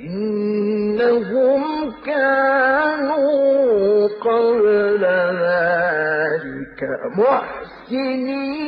إنهم كانوا قبل ذلك محسنين.